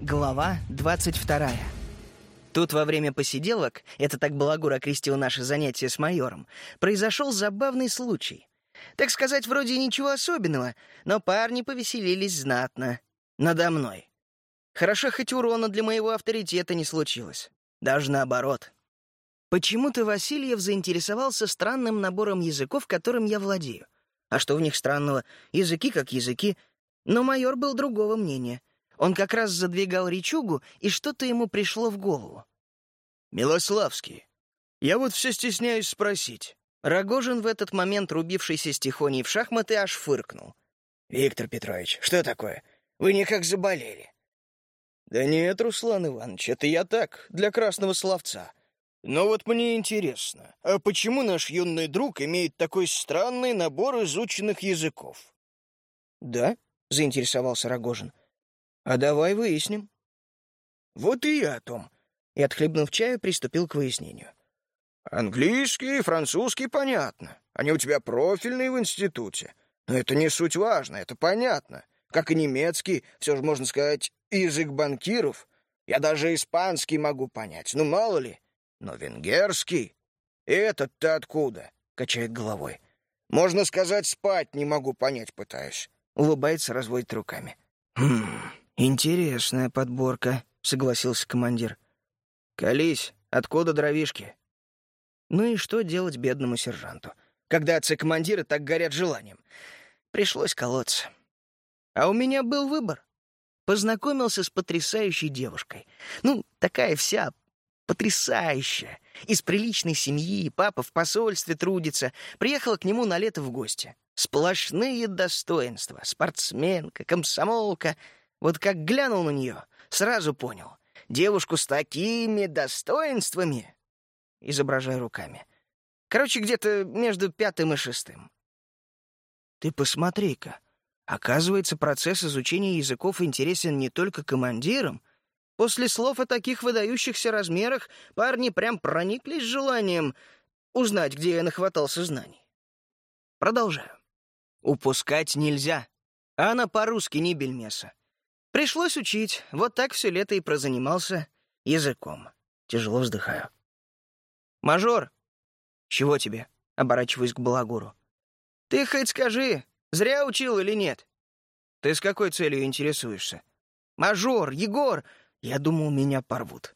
Глава 22. Тут во время посиделок, это так Балагур окрестил наше занятие с майором, произошел забавный случай. Так сказать, вроде ничего особенного, но парни повеселились знатно. Надо мной. Хорошо, хоть урона для моего авторитета не случилось. Даже наоборот. Почему-то Васильев заинтересовался странным набором языков, которым я владею. А что в них странного? Языки как языки. Но майор был другого мнения. Он как раз задвигал речугу, и что-то ему пришло в голову. «Милославский, я вот все стесняюсь спросить». Рогожин в этот момент, рубившийся с Тихоней в шахматы, аж фыркнул. «Виктор Петрович, что такое? Вы никак заболели». «Да нет, Руслан Иванович, это я так, для красного словца. Но вот мне интересно, а почему наш юный друг имеет такой странный набор изученных языков?» «Да?» — заинтересовался Рогожин. «А давай выясним». «Вот и я о том», — и, отхлебнув чаю, приступил к выяснению. «Английский и французский понятно. Они у тебя профильные в институте. Но это не суть важно, это понятно. Как и немецкий, все же можно сказать, язык банкиров. Я даже испанский могу понять, ну мало ли. Но венгерский? Этот-то откуда?» — качает головой. «Можно сказать, спать не могу понять пытаюсь». Улыбается, разводит руками. «Хм, интересная подборка», — согласился командир. «Колись, откуда дровишки?» Ну и что делать бедному сержанту, когда отцы-командиры так горят желанием? Пришлось колоться. А у меня был выбор. Познакомился с потрясающей девушкой. Ну, такая вся Потрясающе! Из приличной семьи, папа в посольстве трудится. Приехала к нему на лето в гости. Сплошные достоинства. Спортсменка, комсомолка. Вот как глянул на нее, сразу понял. Девушку с такими достоинствами. Изображая руками. Короче, где-то между пятым и шестым. Ты посмотри-ка. Оказывается, процесс изучения языков интересен не только командирам, После слов о таких выдающихся размерах парни прям прониклись желанием узнать, где я нахватался знаний. Продолжаю. Упускать нельзя. Она по-русски не бельмеса. Пришлось учить. Вот так все лето и прозанимался языком. Тяжело вздыхаю. «Мажор!» «Чего тебе?» — оборачиваюсь к Балагуру. «Ты хоть скажи, зря учил или нет?» «Ты с какой целью интересуешься?» «Мажор, Егор, я думал, меня порвут.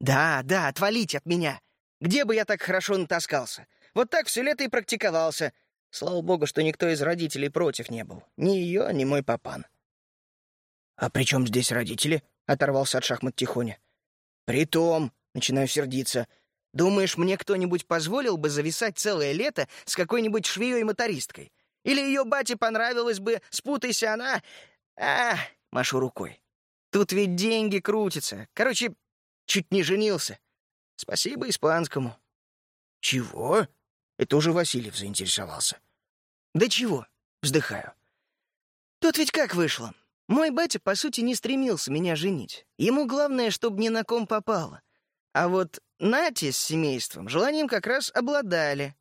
Да, да, отвалить от меня. Где бы я так хорошо натаскался? Вот так все лето и практиковался. Слава богу, что никто из родителей против не был. Ни ее, ни мой папан. «А при чем здесь родители?» — оторвался от шахмат Тихоня. «Притом», — начинаю сердиться, — «думаешь, мне кто-нибудь позволил бы зависать целое лето с какой-нибудь швеей-мотористкой? Или ее бате понравилось бы, спутайся она...» «А, машу рукой. Тут ведь деньги крутятся. Короче, чуть не женился. Спасибо испанскому. Чего? Это уже Васильев заинтересовался. Да чего? Вздыхаю. Тут ведь как вышло. Мой батя, по сути, не стремился меня женить. Ему главное, чтобы ни на ком попало. А вот Нати с семейством желанием как раз обладали.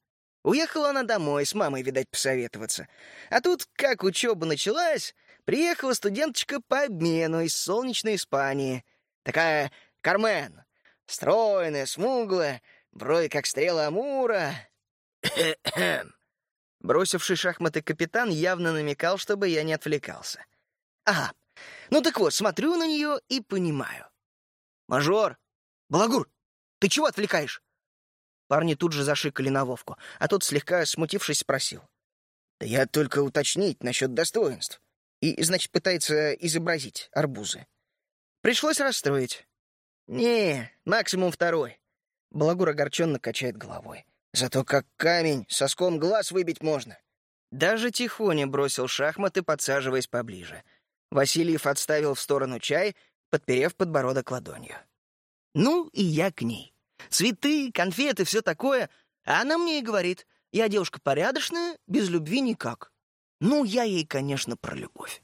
Уехала она домой, с мамой, видать, посоветоваться. А тут, как учеба началась, приехала студенточка по обмену из солнечной Испании. Такая Кармен. Стройная, смуглая, брови как стрела Амура. Бросивший шахматы капитан явно намекал, чтобы я не отвлекался. Ага. Ну так вот, смотрю на нее и понимаю. «Мажор! Балагур! Ты чего отвлекаешь?» Парни тут же зашикали на Вовку, а тот, слегка смутившись, спросил. «Да я только уточнить насчет достоинств и, значит, пытается изобразить арбузы. Пришлось расстроить. «Не, максимум второй». Балагур огорченно качает головой. «Зато как камень, соском глаз выбить можно». Даже Тихоня бросил шахматы, подсаживаясь поближе. Васильев отставил в сторону чай, подперев подбородок ладонью. «Ну, и я к ней. Цветы, конфеты, все такое. А она мне и говорит, я девушка порядочная, без любви никак. Ну, я ей, конечно, про любовь.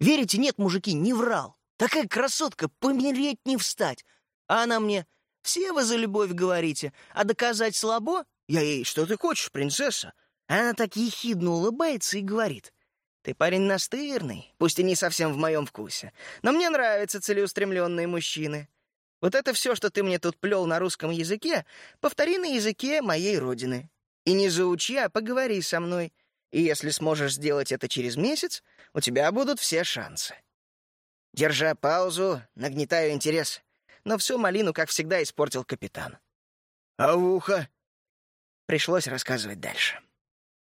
Верите, нет, мужики, не врал. Такая красотка, помереть не встать. А она мне, все вы за любовь говорите, а доказать слабо? Я ей, что ты хочешь, принцесса? Она так ехидно улыбается и говорит. Ты парень настырный, пусть и не совсем в моем вкусе. Но мне нравятся целеустремленные мужчины. Вот это все, что ты мне тут плел на русском языке, повтори на языке моей родины. И не заучи, а поговори со мной. И если сможешь сделать это через месяц, у тебя будут все шансы. Держа паузу, нагнетаю интерес. Но всю малину, как всегда, испортил капитан. А ухо? Пришлось рассказывать дальше.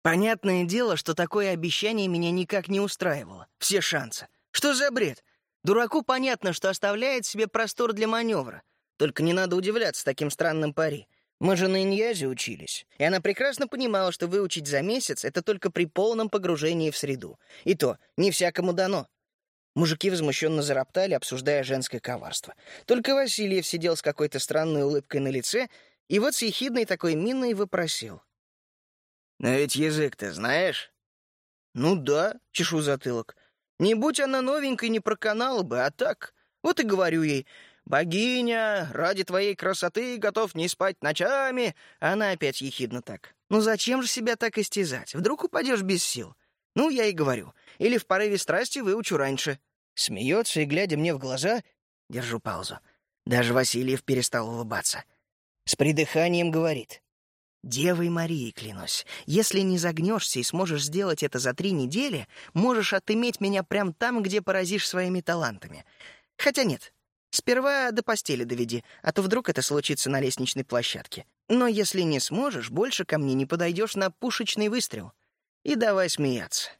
Понятное дело, что такое обещание меня никак не устраивало. Все шансы. Что за бред? Дураку понятно, что оставляет себе простор для маневра. Только не надо удивляться таким странным пари. Мы же на Иньязе учились, и она прекрасно понимала, что выучить за месяц — это только при полном погружении в среду. И то, не всякому дано. Мужики возмущенно зароптали, обсуждая женское коварство. Только Васильев сидел с какой-то странной улыбкой на лице, и вот с ехидной такой миной вопросил. «Но ведь язык ты знаешь?» «Ну да», — чешу затылок. «Не будь она новенькой, не проканала бы, а так...» Вот и говорю ей, «Богиня, ради твоей красоты готов не спать ночами!» Она опять ехидно так. «Ну зачем же себя так истязать? Вдруг упадешь без сил?» Ну, я и говорю. Или в порыве страсти выучу раньше. Смеется и, глядя мне в глаза, держу паузу. Даже Васильев перестал улыбаться. С придыханием говорит. «Девой Марии, клянусь, если не загнешься и сможешь сделать это за три недели, можешь отыметь меня прямо там, где поразишь своими талантами. Хотя нет, сперва до постели доведи, а то вдруг это случится на лестничной площадке. Но если не сможешь, больше ко мне не подойдешь на пушечный выстрел. И давай смеяться».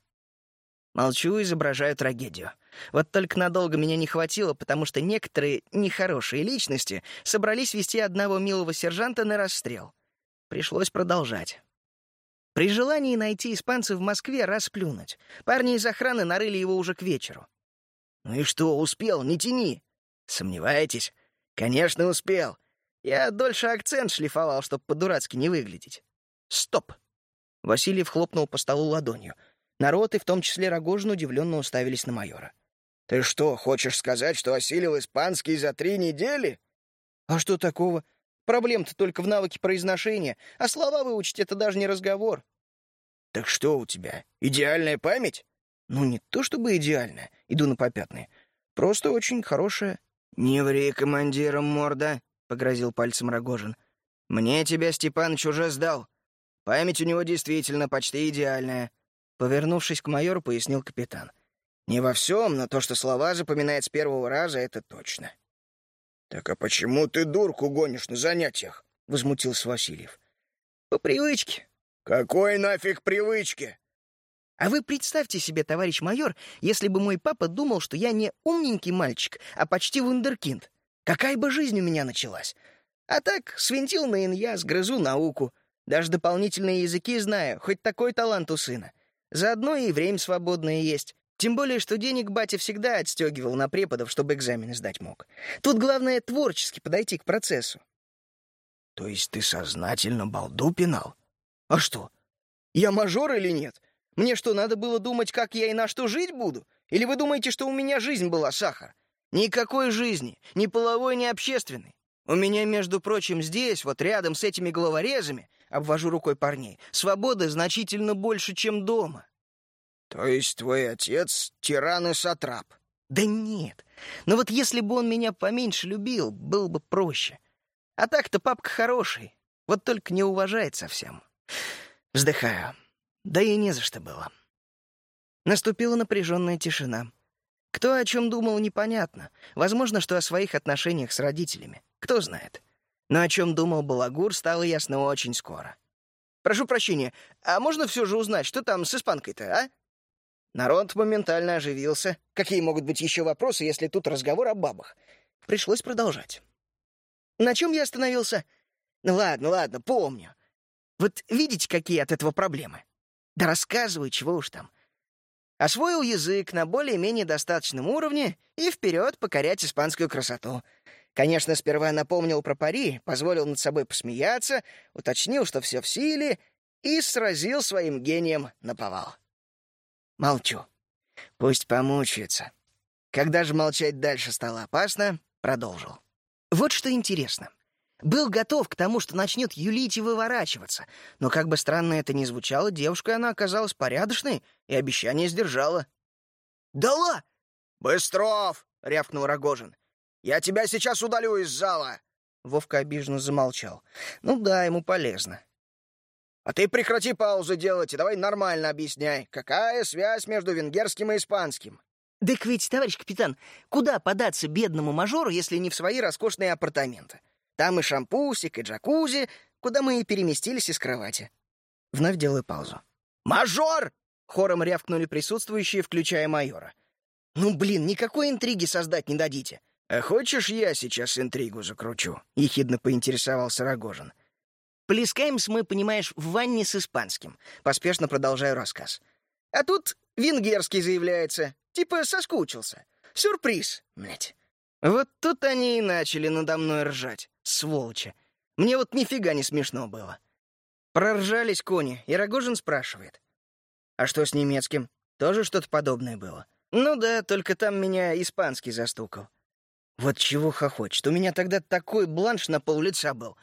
Молчу, изображаю трагедию. Вот только надолго меня не хватило, потому что некоторые нехорошие личности собрались вести одного милого сержанта на расстрел. Пришлось продолжать. При желании найти испанца в Москве расплюнуть. Парни из охраны нарыли его уже к вечеру. «Ну и что, успел? Не тяни!» «Сомневаетесь?» «Конечно, успел. Я дольше акцент шлифовал, чтобы по-дурацки не выглядеть». «Стоп!» Васильев хлопнул по столу ладонью. Народ, и в том числе Рогожин, удивленно уставились на майора. «Ты что, хочешь сказать, что осилил испанский за три недели?» «А что такого? Проблем-то только в навыке произношения, а слова выучить — это даже не разговор. Так что у тебя, идеальная память? Ну, не то чтобы идеальная, иду на попятные. Просто очень хорошая. Не ври командиром, морда, — погрозил пальцем Рогожин. Мне тебя Степаныч уже сдал. Память у него действительно почти идеальная. Повернувшись к майору, пояснил капитан. Не во всем, но то, что слова запоминает с первого раза, это точно. «Так а почему ты дурку гонишь на занятиях?» — возмутился Васильев. «По привычке». «Какой нафиг привычке?» «А вы представьте себе, товарищ майор, если бы мой папа думал, что я не умненький мальчик, а почти вундеркинд. Какая бы жизнь у меня началась? А так, свинтил на инья, сгрызу науку. Даже дополнительные языки знаю, хоть такой талант у сына. Заодно и время свободное есть. Тем более, что денег батя всегда отстегивал на преподов, чтобы экзамены сдать мог. Тут главное творчески подойти к процессу. То есть ты сознательно балду пинал? А что? Я мажор или нет? Мне что, надо было думать, как я и на что жить буду? Или вы думаете, что у меня жизнь была сахар? Никакой жизни, ни половой, ни общественной. У меня, между прочим, здесь, вот рядом с этими головорезами, обвожу рукой парней, свободы значительно больше, чем дома. «То есть твой отец — тиран и сатрап?» «Да нет. Но вот если бы он меня поменьше любил, было бы проще. А так-то папка хороший, вот только не уважает совсем. Вздыхаю. Да и не за что было». Наступила напряженная тишина. Кто о чем думал, непонятно. Возможно, что о своих отношениях с родителями. Кто знает. Но о чем думал Балагур, стало ясно очень скоро. «Прошу прощения, а можно все же узнать, что там с испанкой-то, а?» Народ моментально оживился. Какие могут быть еще вопросы, если тут разговор о бабах? Пришлось продолжать. На чем я остановился? Ну ладно, ладно, помню. Вот видите, какие от этого проблемы? Да рассказывай, чего уж там. Освоил язык на более-менее достаточном уровне и вперед покорять испанскую красоту. Конечно, сперва напомнил про пари, позволил над собой посмеяться, уточнил, что все в силе, и сразил своим гением на повал. Молчу. Пусть помучается. Когда же молчать дальше стало опасно, продолжил. Вот что интересно. Был готов к тому, что начнет юлить и выворачиваться. Но как бы странно это ни звучало, девушка она оказалась порядочной и обещание сдержала. «Дала!» «Быстров!» — рявкнул Рогожин. «Я тебя сейчас удалю из зала!» Вовка обиженно замолчал. «Ну да, ему полезно». «А ты прекрати паузы делать и давай нормально объясняй, какая связь между венгерским и испанским?» «Так ведь, товарищ капитан, куда податься бедному мажору, если не в свои роскошные апартаменты? Там и шампусик, и джакузи, куда мы и переместились из кровати. Вновь делаю паузу. «Мажор!» — хором рявкнули присутствующие, включая майора. «Ну, блин, никакой интриги создать не дадите». «А хочешь, я сейчас интригу закручу?» — ехидно поинтересовался Рогожин. Плескаемся мы, понимаешь, в ванне с испанским. Поспешно продолжаю рассказ. А тут венгерский заявляется. Типа соскучился. Сюрприз, блядь. Вот тут они и начали надо мной ржать. Сволочи. Мне вот нифига не смешно было. Проржались кони, и Рогожин спрашивает. А что с немецким? Тоже что-то подобное было? Ну да, только там меня испанский застукал. Вот чего хохочет. У меня тогда такой бланш на пол лица был.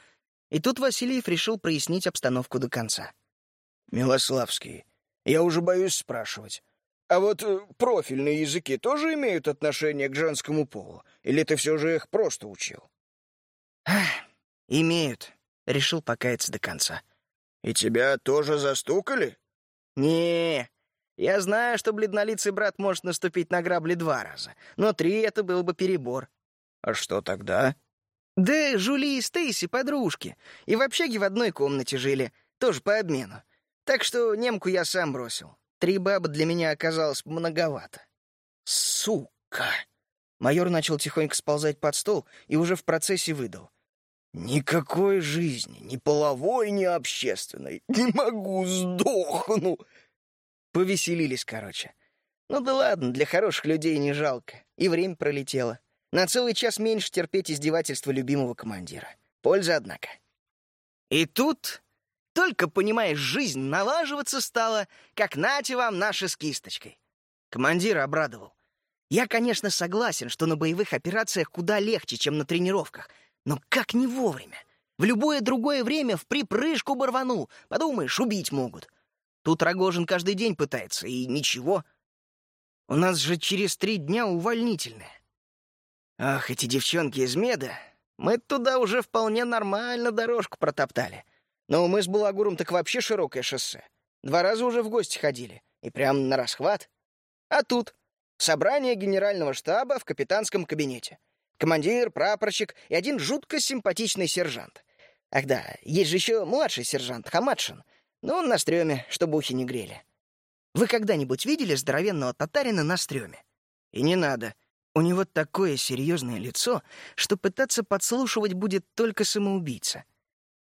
И тут Васильев решил прояснить обстановку до конца. «Милославский, я уже боюсь спрашивать. А вот э, профильные языки тоже имеют отношение к женскому полу? Или ты все же их просто учил?» «Имеют», — решил покаяться до конца. «И тебя тоже застукали?» не Я знаю, что бледнолицый брат может наступить на грабли два раза, но три — это был бы перебор». «А что тогда?» «Да Жули и Стейси — подружки, и в общаге в одной комнате жили, тоже по обмену. Так что немку я сам бросил. Три бабы для меня оказалось многовато». «Сука!» Майор начал тихонько сползать под стол и уже в процессе выдал. Никакой жизни, ни половой, ни общественной. Не могу, сдохну. Повеселились, короче. Ну да ладно, для хороших людей не жалко. И время пролетело. На целый час меньше терпеть издевательства любимого командира. Польза, однако. И тут, только, понимаешь, жизнь налаживаться стала, как нате вам наши с кисточкой. Командир обрадовал. Я, конечно, согласен, что на боевых операциях куда легче, чем на тренировках — но как не вовремя? В любое другое время в припрыжку борванул. Подумаешь, убить могут. Тут Рогожин каждый день пытается, и ничего. У нас же через три дня увольнительные. Ах, эти девчонки из меда. Мы туда уже вполне нормально дорожку протоптали. Но мы с Балагуром так вообще широкое шоссе. Два раза уже в гости ходили. И прям на расхват. А тут собрание генерального штаба в капитанском кабинете. Командир, прапорщик и один жутко симпатичный сержант. Ах да, есть же еще младший сержант, Хамадшин. Но он на стреме, чтобы ухи не грели. Вы когда-нибудь видели здоровенного татарина на стреме? И не надо. У него такое серьезное лицо, что пытаться подслушивать будет только самоубийца.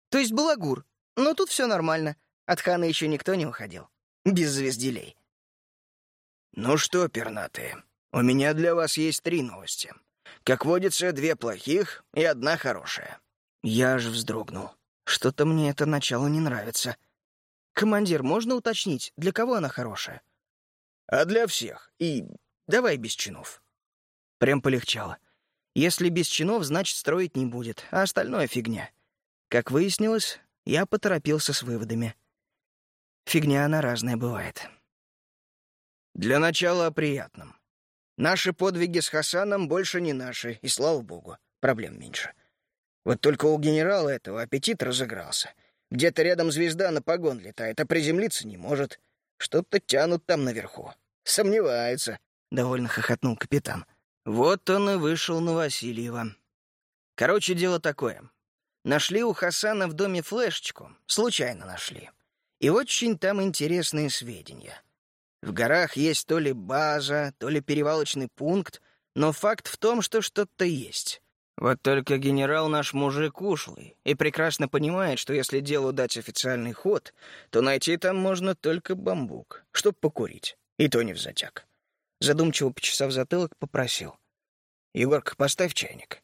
То есть балагур. Но тут все нормально. От хана еще никто не уходил. Без звезделей. Ну что, пернатые, у меня для вас есть три новости. Как водится, две плохих и одна хорошая. Я аж вздрогнул. Что-то мне это начало не нравится. Командир, можно уточнить, для кого она хорошая? А для всех. И давай без чинов. Прям полегчало. Если без чинов, значит, строить не будет, а остальное — фигня. Как выяснилось, я поторопился с выводами. Фигня она разная бывает. Для начала о приятном. Наши подвиги с Хасаном больше не наши, и слава богу, проблем меньше. Вот только у генерала этого аппетит разыгрался. Где-то рядом звезда на погон летает, а приземлиться не может. Что-то тянут там наверху. Сомневается. Довольно хохотнул капитан. Вот он и вышел на Васильева. Короче, дело такое. Нашли у Хасана в доме флешечку. Случайно нашли. И очень там интересные сведения. В горах есть то ли база, то ли перевалочный пункт, но факт в том, что что-то есть. Вот только генерал наш мужик ушлый и прекрасно понимает, что если делу дать официальный ход, то найти там можно только бамбук, чтоб покурить, и то не в затяг. Задумчиво почесав затылок, попросил. «Егорка, поставь чайник».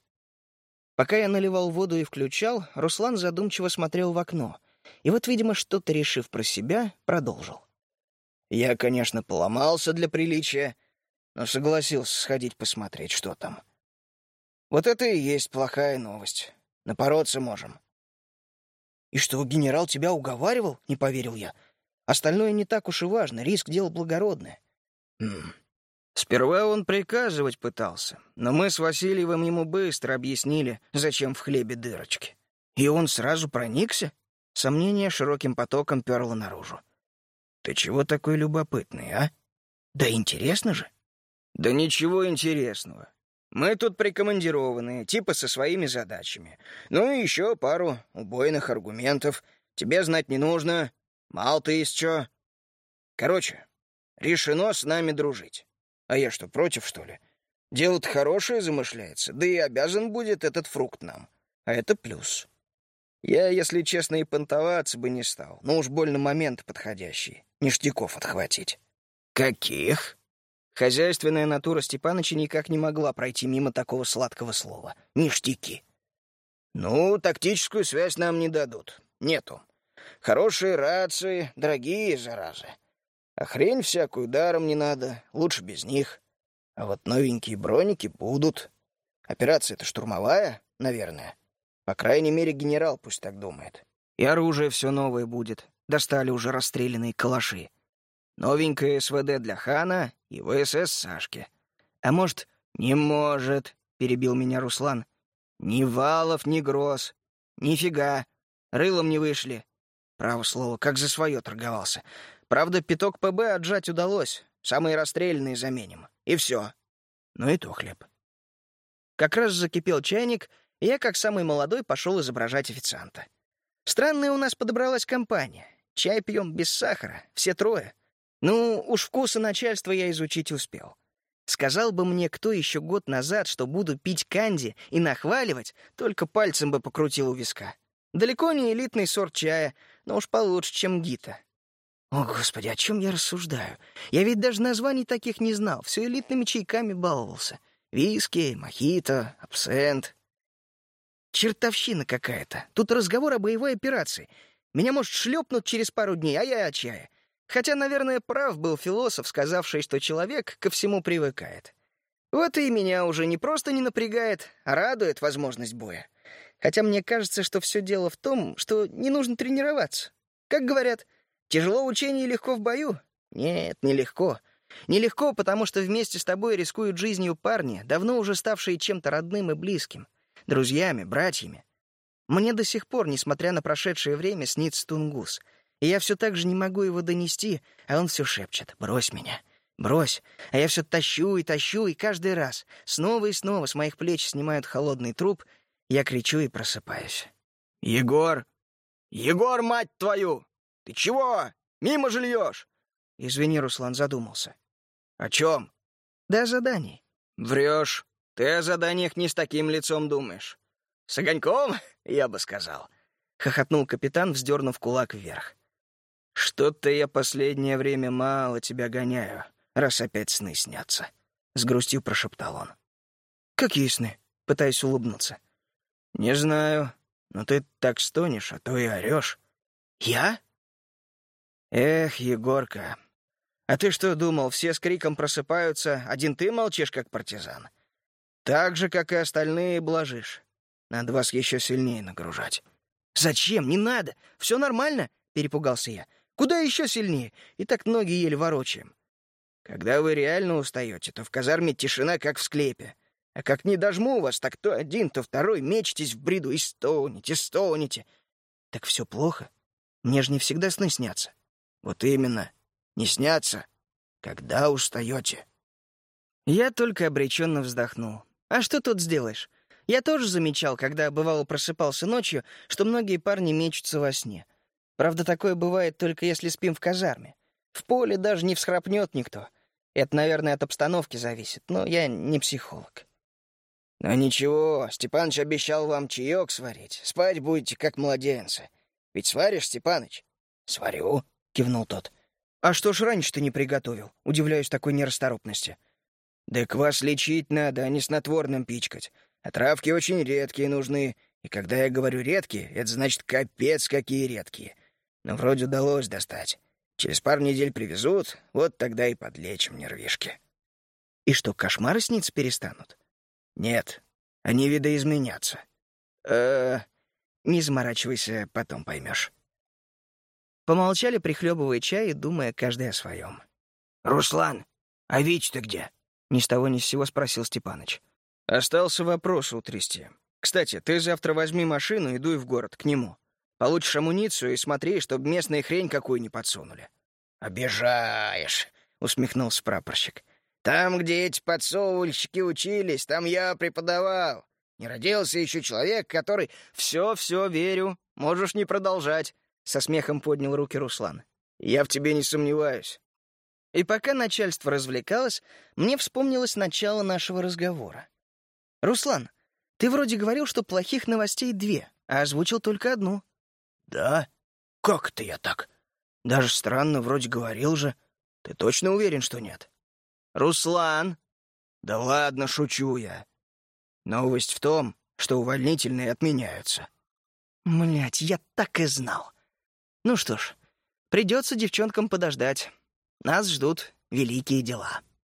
Пока я наливал воду и включал, Руслан задумчиво смотрел в окно, и вот, видимо, что-то решив про себя, продолжил. Я, конечно, поломался для приличия, но согласился сходить посмотреть, что там. Вот это и есть плохая новость. Напороться можем». «И что, генерал тебя уговаривал?» — не поверил я. «Остальное не так уж и важно, риск — дело благородное». Хм. Сперва он приказывать пытался, но мы с Васильевым ему быстро объяснили, зачем в хлебе дырочки. И он сразу проникся? Сомнение широким потоком перло наружу. «Ты чего такой любопытный, а?» «Да интересно же». «Да ничего интересного. Мы тут прикомандированные, типа со своими задачами. Ну и еще пару убойных аргументов. Тебе знать не нужно. Мал ты из чё. Короче, решено с нами дружить. А я что, против, что ли? Дело-то хорошее замышляется, да и обязан будет этот фрукт нам. А это плюс. Я, если честно, и понтоваться бы не стал. Но уж больно момент подходящий. Ништяков отхватить. Каких? Хозяйственная натура Степаныча никак не могла пройти мимо такого сладкого слова. Ништяки. Ну, тактическую связь нам не дадут. Нету. Хорошие рации, дорогие, заразы. А хрень всякую даром не надо, лучше без них. А вот новенькие броники будут. Операция-то штурмовая, наверное. По крайней мере, генерал пусть так думает. И оружие все новое будет. Достали уже расстрелянные калаши. Новенькое СВД для Хана и ВСС Сашки. А может, не может, перебил меня Руслан. Ни валов, ни гроз. Нифига. Рылом не вышли. Право слово, как за свое торговался. Правда, пяток ПБ отжать удалось. Самые расстрельные заменим. И все. Ну и то хлеб. Как раз закипел чайник, и я, как самый молодой, пошел изображать официанта. Странная у нас подобралась компания. Чай пьем без сахара, все трое. Ну, уж вкусы начальства я изучить успел. Сказал бы мне кто еще год назад, что буду пить канди и нахваливать, только пальцем бы покрутил у виска. Далеко не элитный сорт чая, но уж получше, чем гита. О, господи, о чем я рассуждаю? Я ведь даже названий таких не знал, все элитными чайками баловался. Виски, мохито, абсент. Чертовщина какая-то. Тут разговор о боевой операции. Меня, может, шлепнут через пару дней, а я о чае. Хотя, наверное, прав был философ, сказавший, что человек ко всему привыкает. Вот и меня уже не просто не напрягает, а радует возможность боя. Хотя мне кажется, что все дело в том, что не нужно тренироваться. Как говорят, тяжело в учении легко в бою? Нет, нелегко. Нелегко, потому что вместе с тобой рискуют жизнью парни, давно уже ставшие чем-то родным и близким. Друзьями, братьями. Мне до сих пор, несмотря на прошедшее время, снится Тунгус — и я все так же не могу его донести, а он все шепчет «брось меня». Брось. А я все тащу и тащу, и каждый раз, снова и снова с моих плеч снимают холодный труп, я кричу и просыпаюсь. «Егор! Егор, мать твою! Ты чего? Мимо же льешь!» Извини, Руслан задумался. «О чем?» «Да о задании». «Врешь. Ты о заданиях не с таким лицом думаешь. С огоньком, я бы сказал», — хохотнул капитан, вздернув кулак вверх. «Что-то я последнее время мало тебя гоняю, раз опять сны снятся», — с грустью прошептал он. «Какие сны?» — пытаясь улыбнуться. «Не знаю, но ты так стонешь, а то и орешь». «Я?» «Эх, Егорка, а ты что думал, все с криком просыпаются, один ты молчишь, как партизан? Так же, как и остальные, блажишь. Надо вас еще сильнее нагружать». «Зачем? Не надо. Все нормально», — перепугался я. Куда еще сильнее? И так ноги еле ворочаем. Когда вы реально устаете, то в казарме тишина, как в склепе. А как не дожму вас, так то один, то второй мечетесь в бреду и стонете, стонете. Так все плохо. Мне же не всегда сны снятся. Вот именно. Не снятся, когда устаете. Я только обреченно вздохнул. А что тут сделаешь? Я тоже замечал, когда бывало просыпался ночью, что многие парни мечутся во сне. Правда, такое бывает только если спим в казарме. В поле даже не всхрапнет никто. Это, наверное, от обстановки зависит, но я не психолог. Но ничего, Степаныч обещал вам чаек сварить. Спать будете, как младенцы. Ведь сваришь, Степаныч? Сварю, кивнул тот. А что ж раньше ты не приготовил? Удивляюсь такой нерасторопности. Да квас лечить надо, а не снотворным пичкать. А травки очень редкие нужны. И когда я говорю редкие, это значит капец какие редкие. Но вроде удалось достать. Через пару недель привезут, вот тогда и подлечим нервишки. И что, кошмары снится перестанут? Нет, они видоизменятся. э Не заморачивайся, потом поймешь. Помолчали, прихлебывая чай и думая каждый о своем. «Руслан, а Вич-то где?» Ни с того ни с сего спросил Степаныч. Остался вопрос утрясти. Кстати, ты завтра возьми машину и дуй в город, к нему. Получишь амуницию и смотри, чтобы местные хрень какую не подсунули. «Обижаешь», — усмехнулся прапорщик. «Там, где эти подсовывальщики учились, там я преподавал. Не родился еще человек, который...» «Все, все, верю. Можешь не продолжать», — со смехом поднял руки Руслан. «Я в тебе не сомневаюсь». И пока начальство развлекалось, мне вспомнилось начало нашего разговора. «Руслан, ты вроде говорил, что плохих новостей две, а озвучил только одну». «Да? Как это я так? Даже странно, вроде говорил же. Ты точно уверен, что нет?» «Руслан!» «Да ладно, шучу я. Новость в том, что увольнительные отменяются». Млять, я так и знал. Ну что ж, придется девчонкам подождать. Нас ждут великие дела.